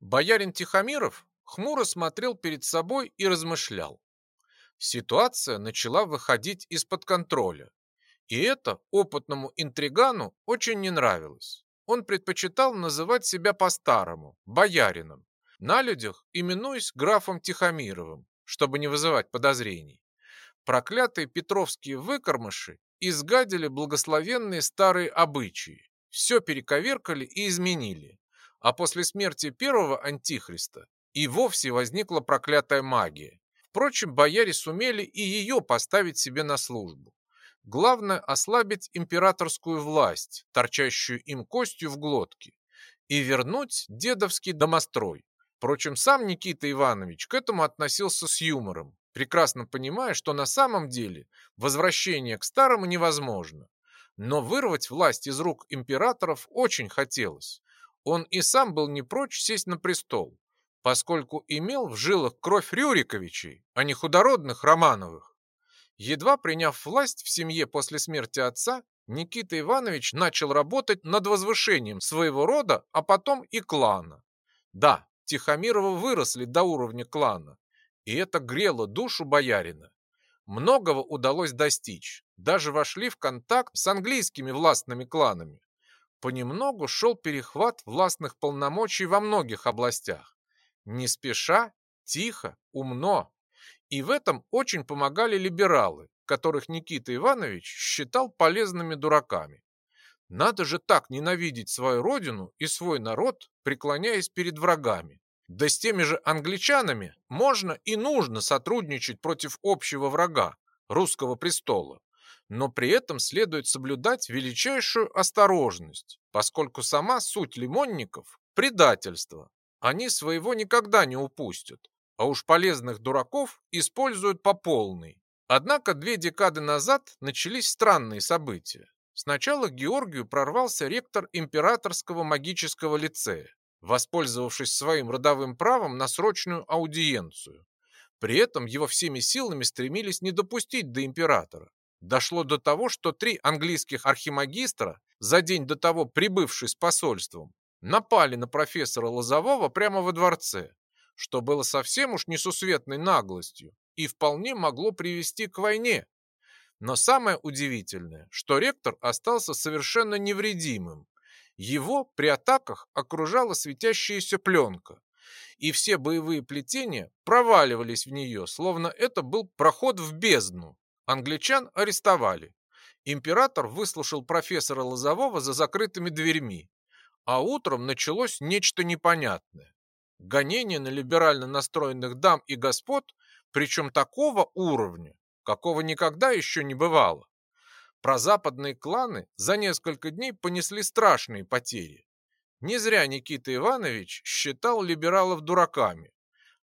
Боярин Тихомиров хмуро смотрел перед собой и размышлял. Ситуация начала выходить из-под контроля. И это опытному интригану очень не нравилось. Он предпочитал называть себя по-старому, боярином, на людях именуясь графом Тихомировым, чтобы не вызывать подозрений. Проклятые петровские выкормыши изгадили благословенные старые обычаи, все перековеркали и изменили. А после смерти первого антихриста и вовсе возникла проклятая магия. Впрочем, бояре сумели и ее поставить себе на службу. Главное ослабить императорскую власть, торчащую им костью в глотке, и вернуть дедовский домострой. Впрочем, сам Никита Иванович к этому относился с юмором, прекрасно понимая, что на самом деле возвращение к старому невозможно. Но вырвать власть из рук императоров очень хотелось. Он и сам был не прочь сесть на престол, поскольку имел в жилах кровь Рюриковичей, а не худородных Романовых. Едва приняв власть в семье после смерти отца, Никита Иванович начал работать над возвышением своего рода, а потом и клана. Да, Тихомировы выросли до уровня клана, и это грело душу боярина. Многого удалось достичь, даже вошли в контакт с английскими властными кланами. Понемногу шел перехват властных полномочий во многих областях. Не спеша, тихо, умно. И в этом очень помогали либералы, которых Никита Иванович считал полезными дураками. Надо же так ненавидеть свою родину и свой народ, преклоняясь перед врагами. Да с теми же англичанами можно и нужно сотрудничать против общего врага, русского престола. Но при этом следует соблюдать величайшую осторожность, поскольку сама суть лимонников – предательство. Они своего никогда не упустят, а уж полезных дураков используют по полной. Однако две декады назад начались странные события. Сначала к Георгию прорвался ректор императорского магического лицея воспользовавшись своим родовым правом на срочную аудиенцию. При этом его всеми силами стремились не допустить до императора. Дошло до того, что три английских архимагистра, за день до того прибывшие с посольством, напали на профессора Лозового прямо во дворце, что было совсем уж несусветной наглостью и вполне могло привести к войне. Но самое удивительное, что ректор остался совершенно невредимым его при атаках окружала светящаяся пленка, и все боевые плетения проваливались в нее, словно это был проход в бездну. Англичан арестовали. Император выслушал профессора Лозового за закрытыми дверьми, а утром началось нечто непонятное. Гонение на либерально настроенных дам и господ, причем такого уровня, какого никогда еще не бывало. Прозападные кланы за несколько дней понесли страшные потери. Не зря Никита Иванович считал либералов дураками.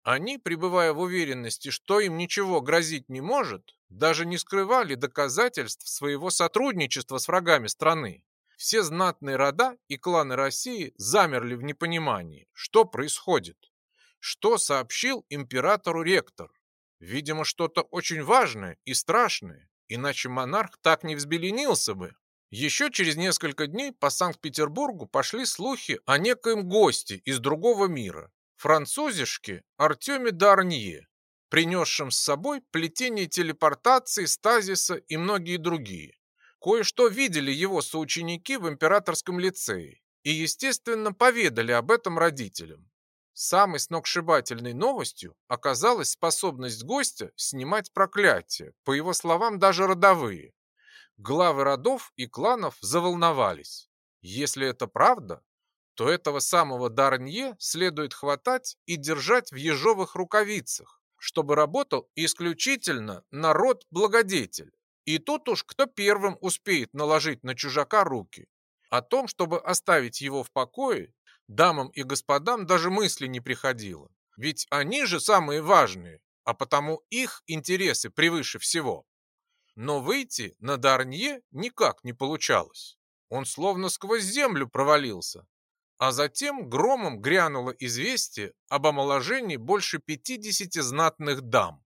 Они, пребывая в уверенности, что им ничего грозить не может, даже не скрывали доказательств своего сотрудничества с врагами страны. Все знатные рода и кланы России замерли в непонимании, что происходит. Что сообщил императору ректор? Видимо, что-то очень важное и страшное. Иначе монарх так не взбеленился бы. Еще через несколько дней по Санкт-Петербургу пошли слухи о некоем госте из другого мира, французишке Артеме Дарнье, принесшем с собой плетение телепортации, стазиса и многие другие. Кое-что видели его соученики в императорском лицее и, естественно, поведали об этом родителям. Самой сногсшибательной новостью оказалась способность гостя снимать проклятия, по его словам, даже родовые. Главы родов и кланов заволновались. Если это правда, то этого самого Дарнье следует хватать и держать в ежовых рукавицах, чтобы работал исключительно народ-благодетель. И тут уж кто первым успеет наложить на чужака руки. О том, чтобы оставить его в покое, дамам и господам даже мысли не приходило. Ведь они же самые важные, а потому их интересы превыше всего. Но выйти на Дарнье никак не получалось. Он словно сквозь землю провалился. А затем громом грянуло известие об омоложении больше 50 знатных дам.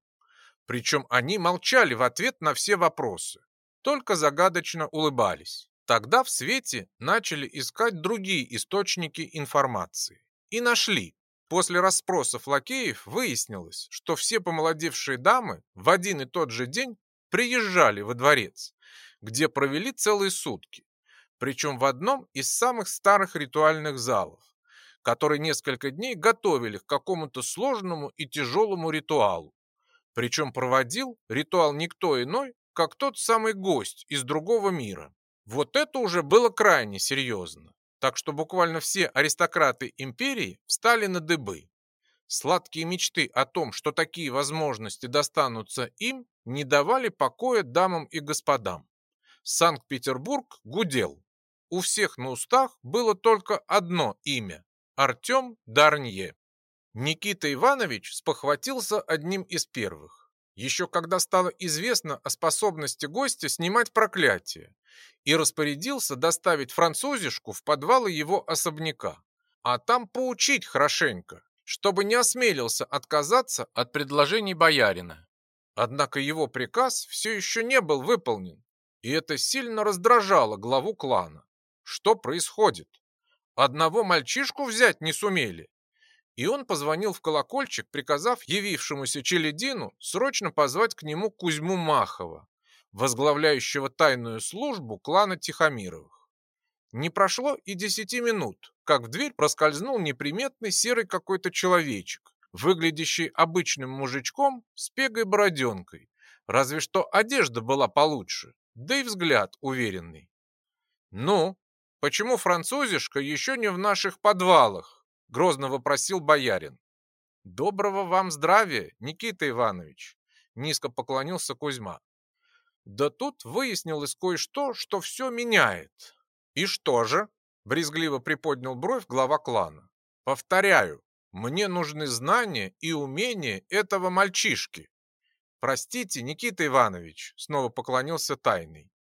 Причем они молчали в ответ на все вопросы, только загадочно улыбались. Тогда в свете начали искать другие источники информации. И нашли. После расспросов лакеев выяснилось, что все помолодевшие дамы в один и тот же день приезжали во дворец, где провели целые сутки, причем в одном из самых старых ритуальных залов, который несколько дней готовили к какому-то сложному и тяжелому ритуалу. Причем проводил ритуал никто иной, как тот самый гость из другого мира. Вот это уже было крайне серьезно так что буквально все аристократы империи встали на дыбы. Сладкие мечты о том, что такие возможности достанутся им, не давали покоя дамам и господам. Санкт-Петербург гудел. У всех на устах было только одно имя – Артем Дарнье. Никита Иванович спохватился одним из первых. Еще когда стало известно о способности гостя снимать проклятие, и распорядился доставить французишку в подвалы его особняка, а там поучить хорошенько, чтобы не осмелился отказаться от предложений боярина. Однако его приказ все еще не был выполнен, и это сильно раздражало главу клана. Что происходит? Одного мальчишку взять не сумели. И он позвонил в колокольчик, приказав явившемуся Челедину срочно позвать к нему Кузьму Махова возглавляющего тайную службу клана Тихомировых. Не прошло и десяти минут, как в дверь проскользнул неприметный серый какой-то человечек, выглядящий обычным мужичком с пегой бороденкой, разве что одежда была получше, да и взгляд уверенный. «Ну, почему французишка еще не в наших подвалах?» — грозно вопросил боярин. «Доброго вам здравия, Никита Иванович!» — низко поклонился Кузьма. Да тут выяснилось кое-что, что все меняет. И что же? Брезгливо приподнял бровь глава клана. Повторяю, мне нужны знания и умения этого мальчишки. Простите, Никита Иванович, снова поклонился тайный.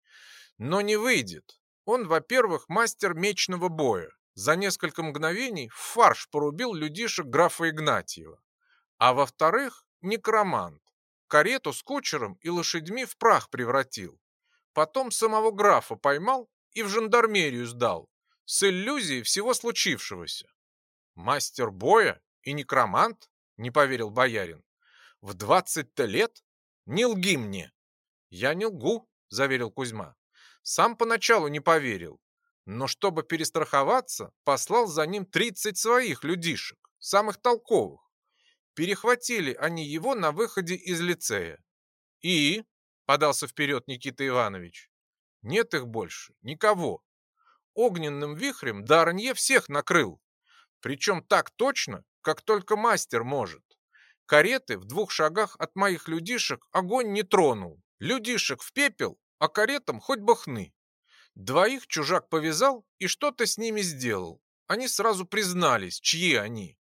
Но не выйдет. Он, во-первых, мастер мечного боя. За несколько мгновений фарш порубил людишек графа Игнатьева. А во-вторых, некромант карету с кучером и лошадьми в прах превратил. Потом самого графа поймал и в жандармерию сдал, с иллюзией всего случившегося. Мастер боя и некромант? Не поверил боярин. В двадцать-то лет? Не лги мне. Я не лгу, заверил Кузьма. Сам поначалу не поверил, но чтобы перестраховаться, послал за ним тридцать своих людишек, самых толковых. Перехватили они его на выходе из лицея. «И?» — подался вперед Никита Иванович. «Нет их больше, никого. Огненным вихрем Дарнье всех накрыл. Причем так точно, как только мастер может. Кареты в двух шагах от моих людишек огонь не тронул. Людишек в пепел, а каретам хоть бы хны. Двоих чужак повязал и что-то с ними сделал. Они сразу признались, чьи они.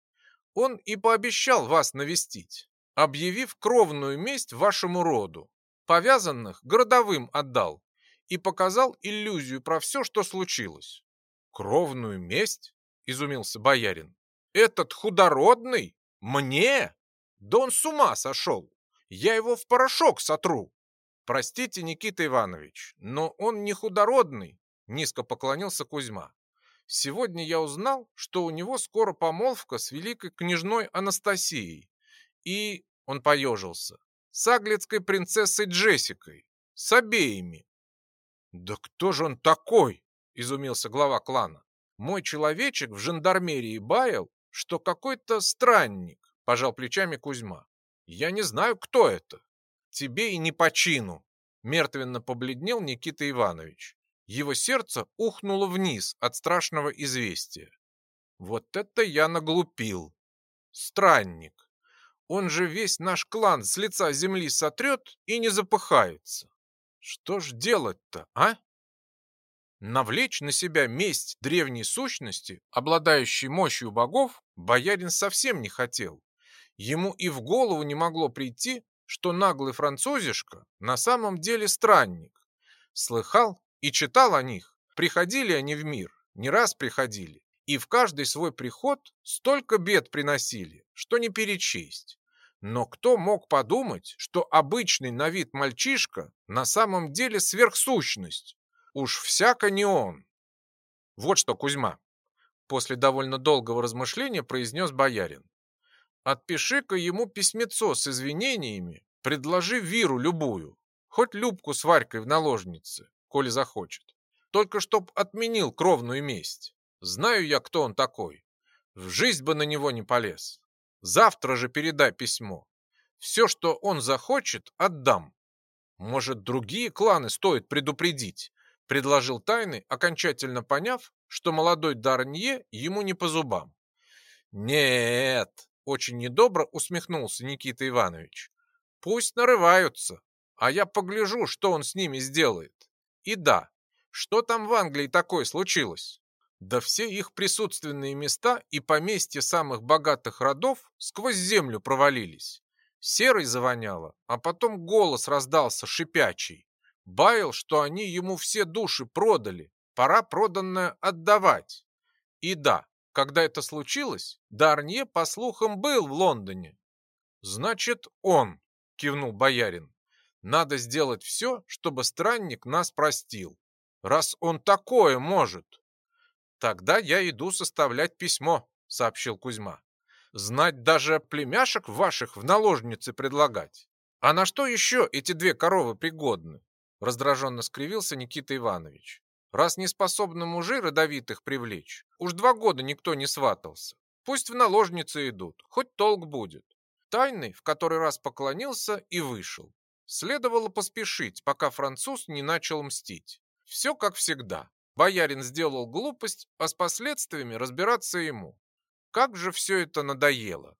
Он и пообещал вас навестить, объявив кровную месть вашему роду. Повязанных городовым отдал и показал иллюзию про все, что случилось. Кровную месть? Изумился боярин. Этот худородный? Мне? Да он с ума сошел. Я его в порошок сотру. Простите, Никита Иванович, но он не худородный, низко поклонился Кузьма. Сегодня я узнал, что у него скоро помолвка с великой княжной Анастасией. И, он поежился, с аглицкой принцессой Джессикой. С обеими. Да кто же он такой? Изумился глава клана. Мой человечек в жандармерии баял, что какой-то странник, пожал плечами Кузьма. Я не знаю, кто это. Тебе и не по чину. Мертвенно побледнел Никита Иванович. Его сердце ухнуло вниз от страшного известия. Вот это я наглупил. Странник. Он же весь наш клан с лица земли сотрет и не запыхается. Что ж делать-то, а? Навлечь на себя месть древней сущности, обладающей мощью богов, боярин совсем не хотел. Ему и в голову не могло прийти, что наглый французишка на самом деле странник. Слыхал, и читал о них. Приходили они в мир, не раз приходили, и в каждый свой приход столько бед приносили, что не перечесть. Но кто мог подумать, что обычный на вид мальчишка на самом деле сверхсущность? Уж всяко не он. Вот что, Кузьма, после довольно долгого размышления произнес боярин. Отпиши-ка ему письмецо с извинениями, предложи виру любую, хоть Любку с Варькой в наложнице, коли захочет. Только чтоб отменил кровную месть. Знаю я, кто он такой. В жизнь бы на него не полез. Завтра же передай письмо. Все, что он захочет, отдам. Может, другие кланы стоит предупредить, предложил Тайный, окончательно поняв, что молодой Дарнье ему не по зубам. Нет, очень недобро усмехнулся Никита Иванович. Пусть нарываются, а я погляжу, что он с ними сделает. И да, что там в Англии такое случилось? Да все их присутственные места и поместья самых богатых родов сквозь землю провалились. Серой завоняло, а потом голос раздался шипячий. Баял, что они ему все души продали, пора проданное отдавать. И да, когда это случилось, Дарнье, по слухам, был в Лондоне. «Значит, он», — кивнул боярин. «Надо сделать все, чтобы странник нас простил. Раз он такое может». «Тогда я иду составлять письмо», — сообщил Кузьма. «Знать даже племяшек ваших в наложнице предлагать. А на что еще эти две коровы пригодны?» Раздраженно скривился Никита Иванович. Раз не способны мужей родовитых привлечь, уж два года никто не сватался. Пусть в наложницы идут, хоть толк будет. Тайный в который раз поклонился и вышел. Следовало поспешить, пока француз не начал мстить. Все как всегда. Боярин сделал глупость, а с последствиями разбираться ему. Как же все это надоело.